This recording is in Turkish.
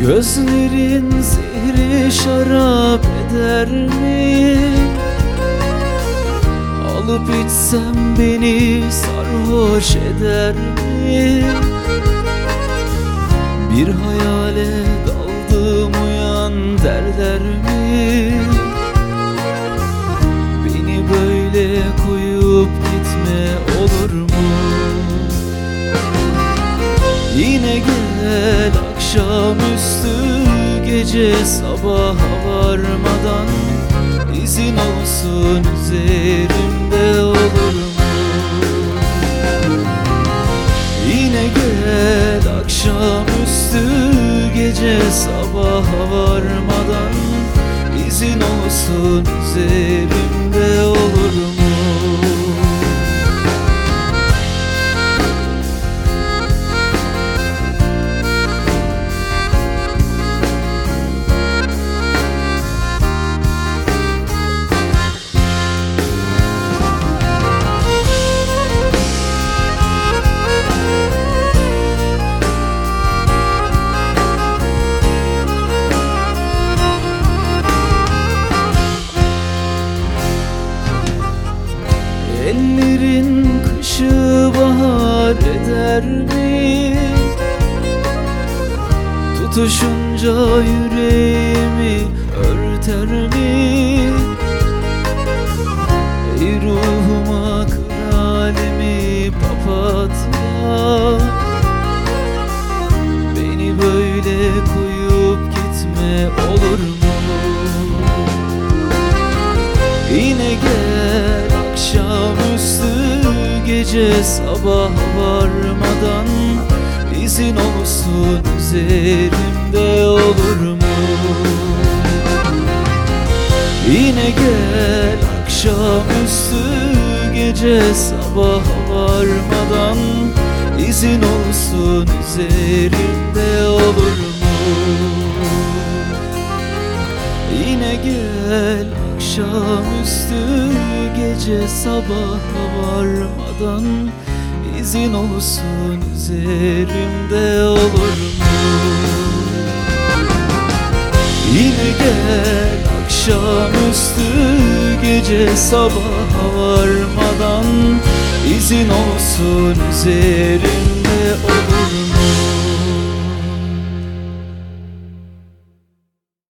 Gözlerin zehri şarap eder mi? Alıp içsem beni sarhoş eder mi? Bir hayale daldım uyan derler mi? Beni böyle koyup gitme olur mu? Yine gel akşamüstü gece sabaha varmadan izin olsun üzerimde olur mu? Yine gel akşamüstü gece sabaha varmadan izin olsun üzerimde Ellerin kışı bahar eder mi? Tutuşunca yüreğimi örter mi? Ey ruhuma kır alemi papatya Beni böyle koyup gitme olur mu? Gece sabah varmadan izin olsun üzerimde olur mu? Yine gel akşamüstü gece sabah varmadan izin olsun üzerimde olur mu? Yine gel akşamüstü gece sabah varmadan izin olsun üzerimde olur mu? Yine gel akşamüstü gece sabah varmadan izin olsun üzerimde?